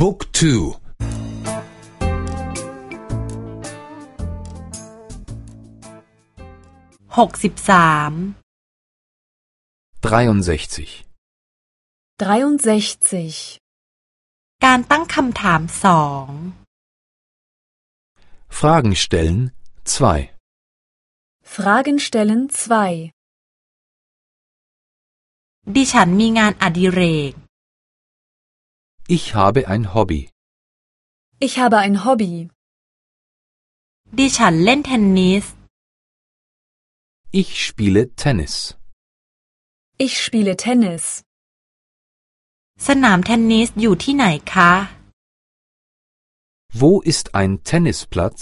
บุ๊กทู หกสิบสาม 63. 63. การตั้งคำถามสอง Fragen stellen 2. Fragen stellen 2. ดิฉันมีงานอดิเรก Ich habe ein Hobby. Ich habe ein Hobby. ดิฉันเล่นเทนนิส Ich spiele Tennis. Ich spiele Tennis. สนามเทนนิสอยู่ที่ไหนคะ Wo ist ein Tennisplatz?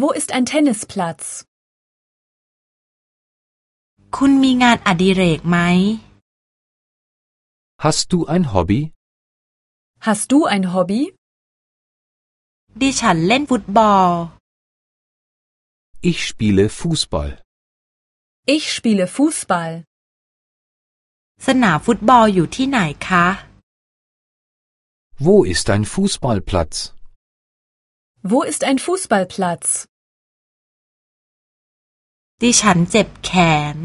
Wo ist ein Tennisplatz? คุณมีงานอดิเรกไหม Hast du ein Hobby? Hast du ein Hobby? ดิฉันเล่นฟุตบอล Ich spiele Fußball. Ich spiele Fußball. สนามฟุตบอลอยู่ที่ไหนคะ Wo ist ein Fußballplatz? Wo ist ein Fußballplatz? ดิฉันเจ็บแขน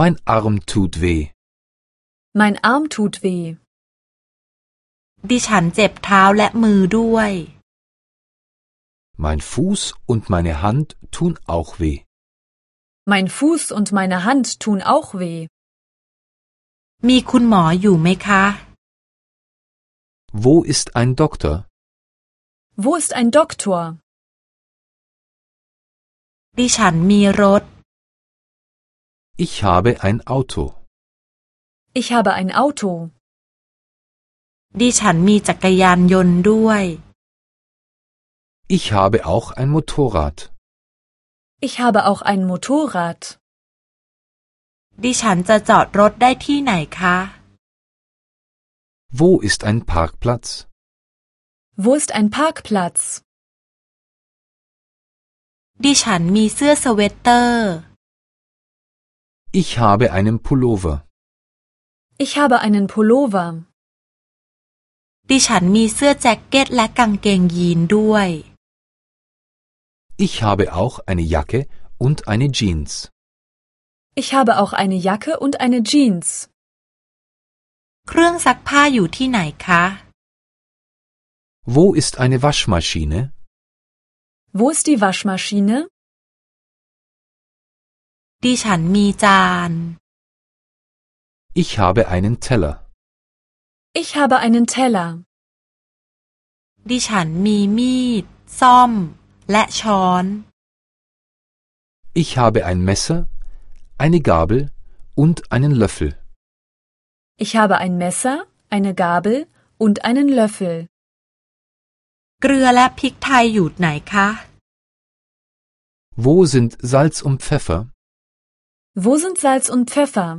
Mein Arm tut weh. Mein Arm tut weh. ดิฉันเจ็บเท้าและมือด้วย Mein Fuß und meine Hand tun auch weh. Mein Fuß und meine Hand tun auch weh. มีคุณหมออยู่ไหมคะ Wo ist ein Doktor? Wo ist ein Doktor? ดิฉันมีรถ Ich habe ein Auto. Ich habe ein Auto. ดิฉันมีจักรยานยนต์ด้วย Ich habe auch ein Motorrad. Ich habe auch ein Motorrad. ดิฉันจะจอดรถได้ที่ไหนคะ Wo ist ein Parkplatz? Wo ist ein Parkplatz? ดิฉันมีเสื้อสเวตเตอร์ Ich habe einen Pullover. Ich habe einen Pullover. ดิฉันมีเสื้อแจ็คเก็ตและกางเกงยีนด้วย Ich habe auch eine Jacke und eine Jeans. Ich habe auch eine Jacke und eine Jeans. เครื่องซักผ้าอยู่ที่ไหนคะ Wo ist eine Waschmaschine? Wo ist die Waschmaschine? ดิฉันมีจาน Ich habe einen Teller. Ich habe einen Teller. ดิฉันมีมีด ซ่อม และช้อน Ich habe ein Messer, eine Gabel und einen Löffel. Ich habe ein Messer, eine Gabel und einen Löffel. เกลือและพริกไทยอยู่ไหนคะ Wo sind Salz und Pfeffer? Wo sind Salz und Pfeffer?